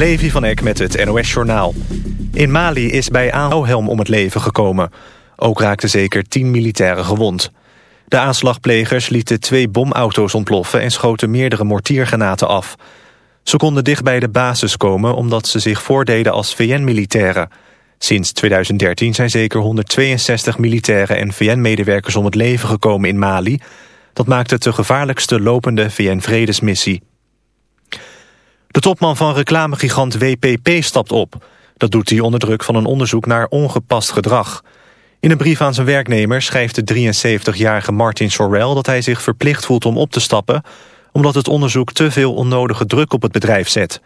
Levi van Eck met het NOS-journaal. In Mali is bij aanhelm om het leven gekomen. Ook raakten zeker tien militairen gewond. De aanslagplegers lieten twee bomauto's ontploffen... en schoten meerdere mortiergranaten af. Ze konden dicht bij de basis komen... omdat ze zich voordeden als VN-militairen. Sinds 2013 zijn zeker 162 militairen en VN-medewerkers om het leven gekomen in Mali. Dat maakt het de gevaarlijkste lopende VN-vredesmissie. De topman van reclamegigant WPP stapt op. Dat doet hij onder druk van een onderzoek naar ongepast gedrag. In een brief aan zijn werknemer schrijft de 73-jarige Martin Sorrell... dat hij zich verplicht voelt om op te stappen... omdat het onderzoek te veel onnodige druk op het bedrijf zet.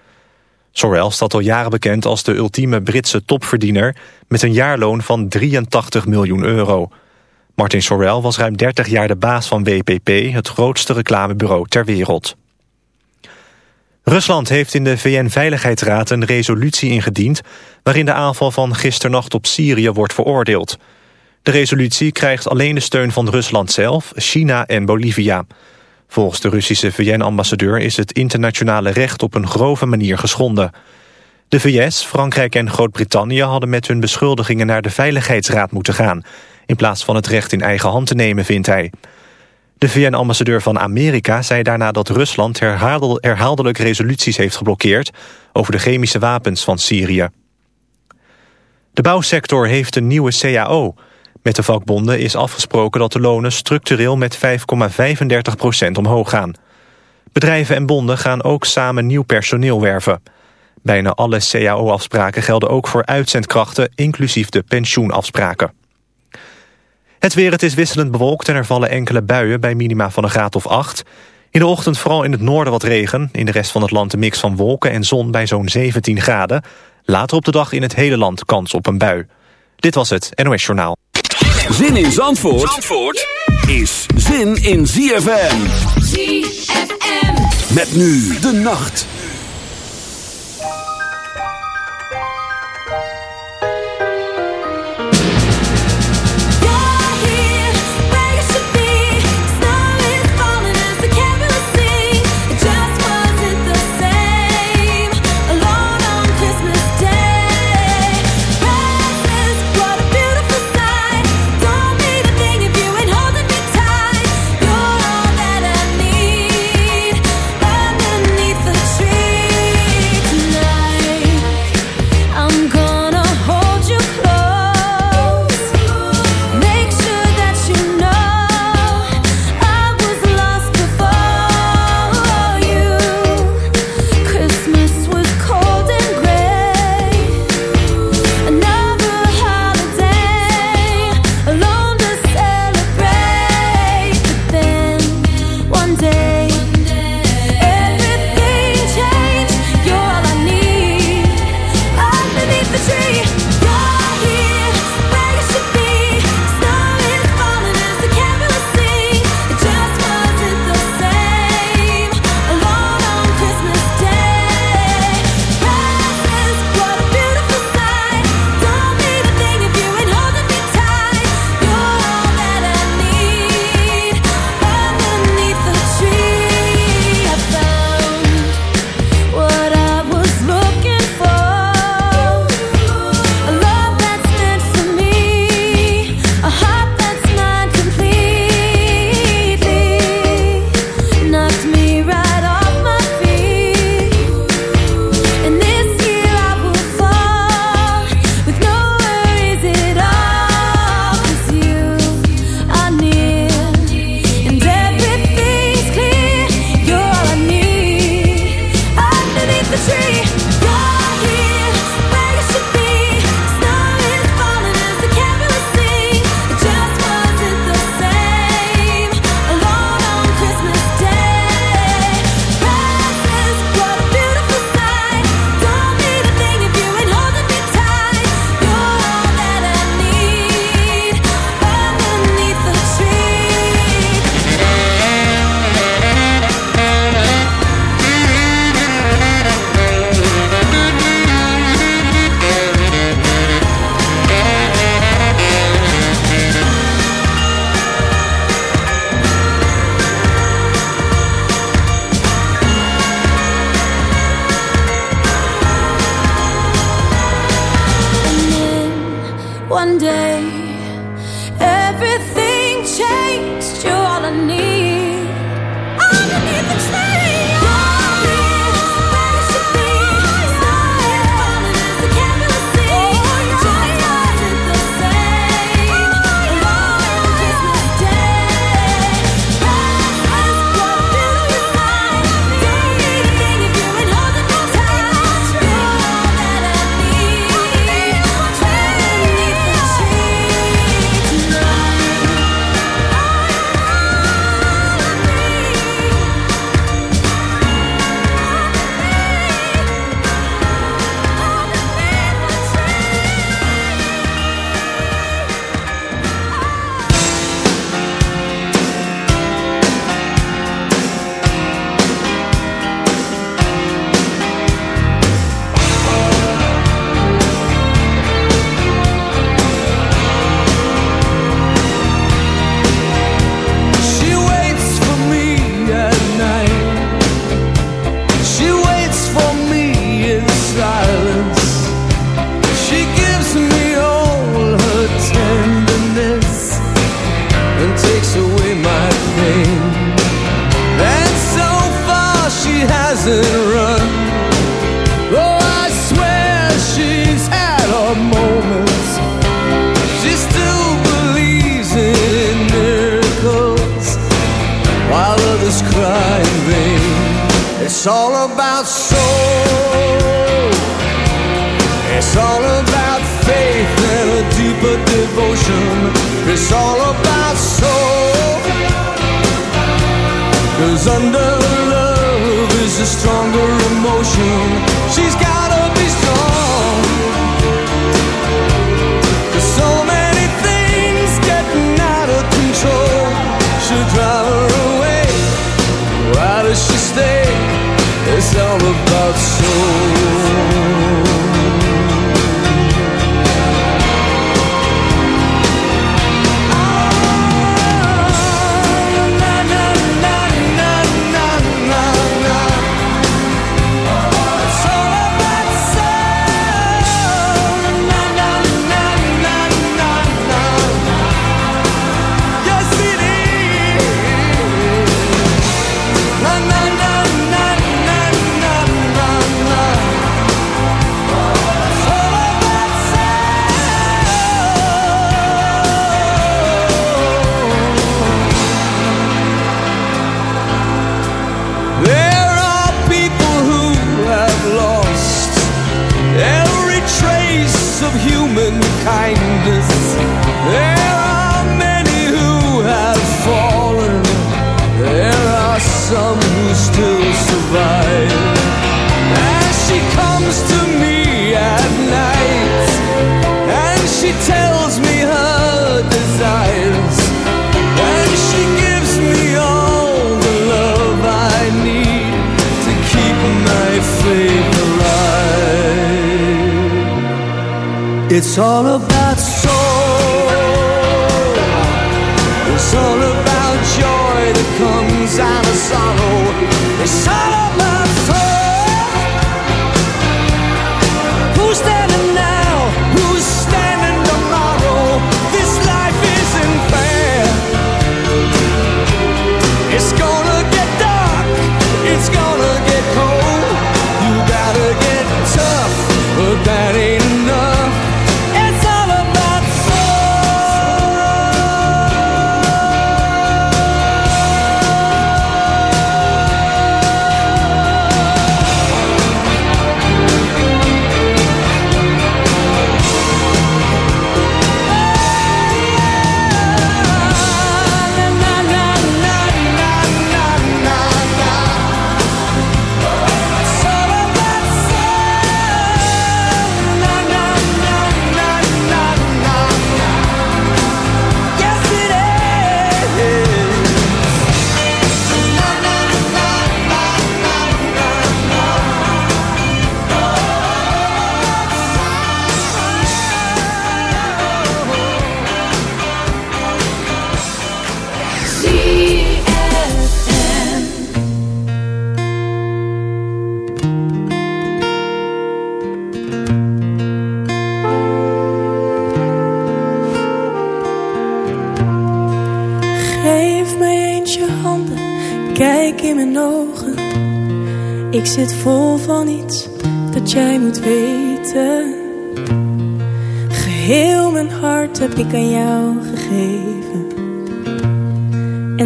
Sorrell staat al jaren bekend als de ultieme Britse topverdiener... met een jaarloon van 83 miljoen euro. Martin Sorrell was ruim 30 jaar de baas van WPP... het grootste reclamebureau ter wereld. Rusland heeft in de VN-veiligheidsraad een resolutie ingediend... waarin de aanval van gisternacht op Syrië wordt veroordeeld. De resolutie krijgt alleen de steun van Rusland zelf, China en Bolivia. Volgens de Russische VN-ambassadeur is het internationale recht op een grove manier geschonden. De VS, Frankrijk en Groot-Brittannië hadden met hun beschuldigingen naar de Veiligheidsraad moeten gaan... in plaats van het recht in eigen hand te nemen, vindt hij... De VN-ambassadeur van Amerika zei daarna dat Rusland herhaaldelijk resoluties heeft geblokkeerd over de chemische wapens van Syrië. De bouwsector heeft een nieuwe CAO. Met de vakbonden is afgesproken dat de lonen structureel met 5,35% omhoog gaan. Bedrijven en bonden gaan ook samen nieuw personeel werven. Bijna alle CAO-afspraken gelden ook voor uitzendkrachten, inclusief de pensioenafspraken. Het weer, het is wisselend bewolkt en er vallen enkele buien bij minima van een graad of 8. In de ochtend vooral in het noorden wat regen. In de rest van het land een mix van wolken en zon bij zo'n 17 graden. Later op de dag in het hele land kans op een bui. Dit was het NOS Journaal. Zin in Zandvoort, Zandvoort is zin in ZFM. ZFM. Met nu de nacht.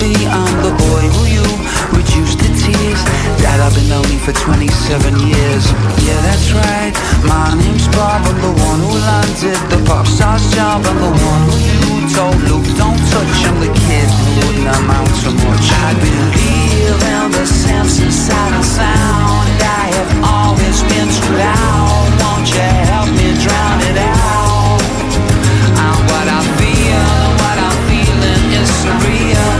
I'm the boy who you reduce to tears. That I've been lonely for 27 years. Yeah, that's right. My name's Bob, I'm the one who landed the pop star's job. I'm the one who you told Luke, don't touch. I'm the kid who wouldn't amount to much. I believe in the Samson sound and sound. I have always been too loud Won't you help me drown it out? I'm what I feel, what I'm feeling is surreal.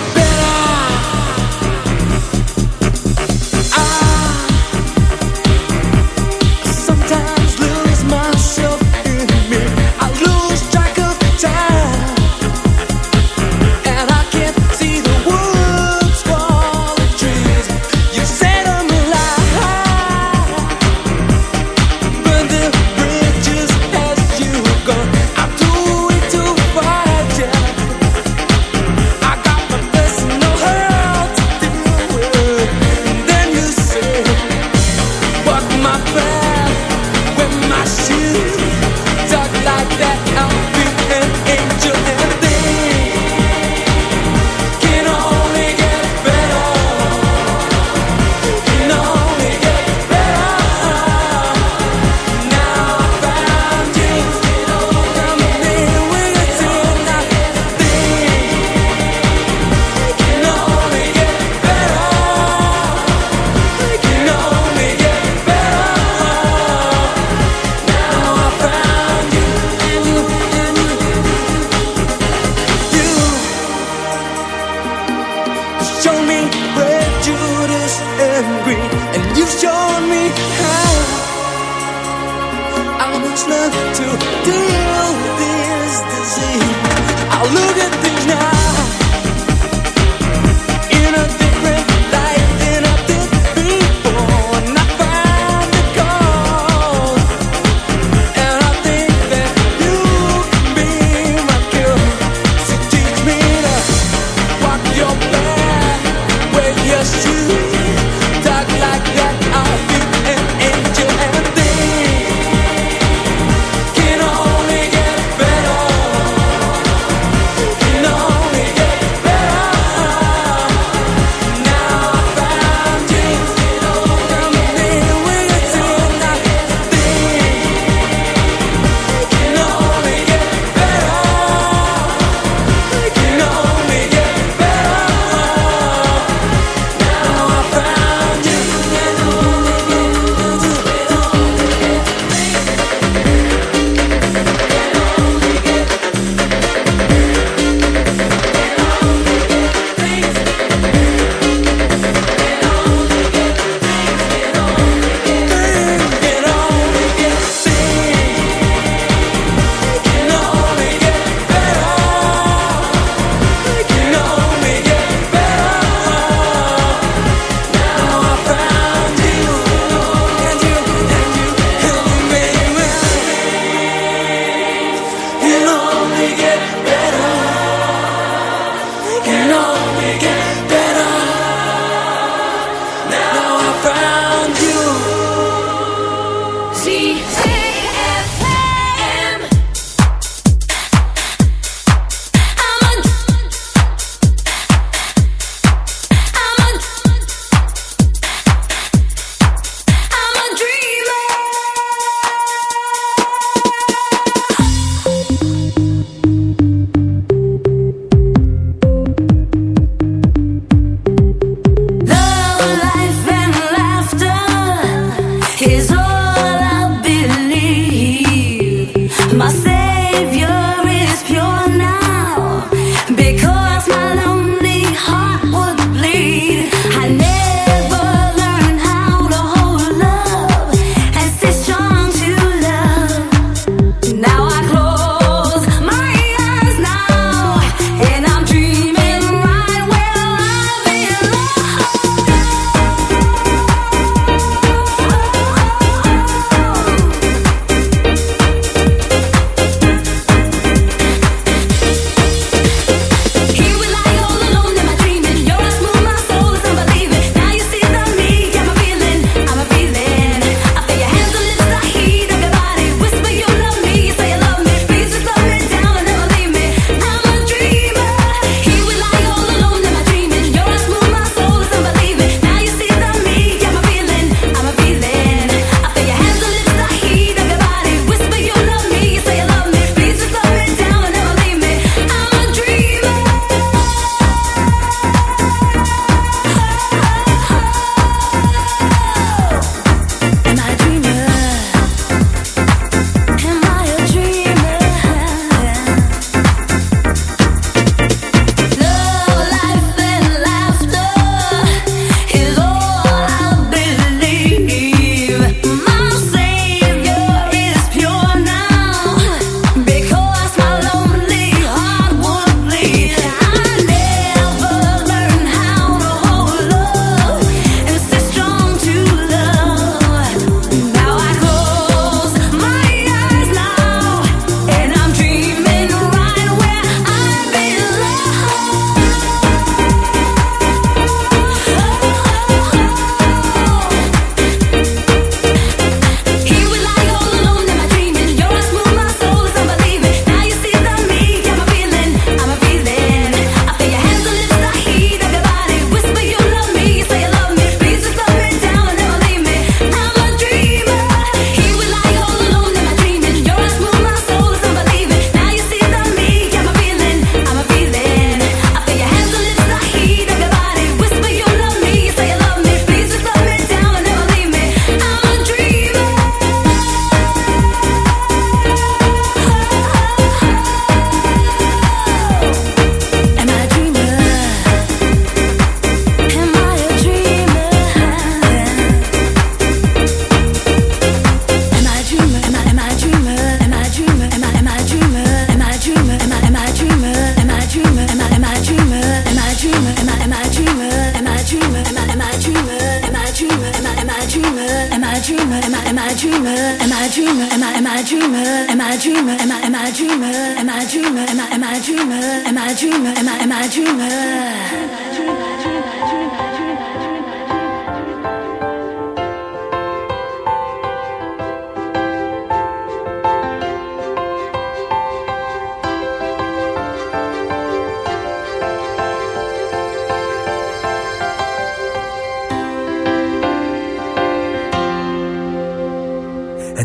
deal with this disease. I look at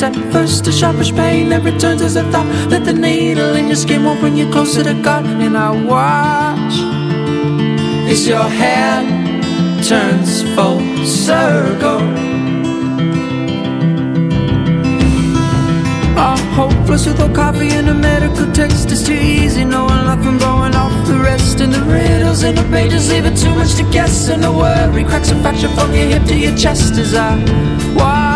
healing. It at first, a sharpish pain that returns as a thought that the needle in your skin won't bring you closer to God. And I watch as your hand turns full circle. I'm hopeless without coffee and a medical text. It's too easy knowing nothing going off the rest. And the riddles in the pages leaving too much to guess. And the worry cracks a fracture from your hip to your chest as I watch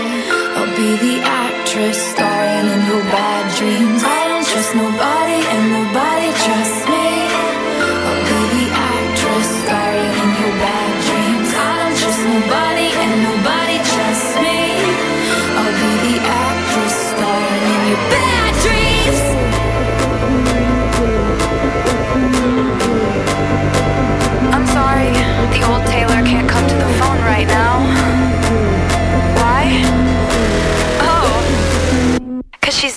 crystal.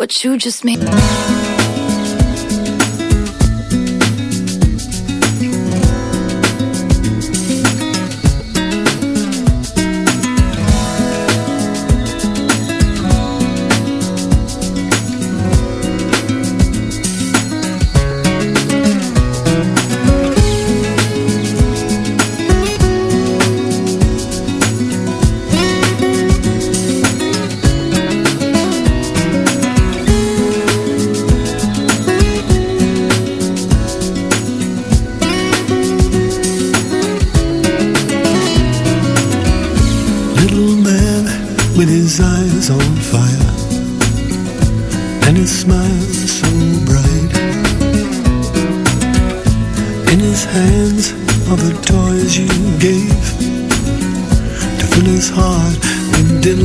What you just made.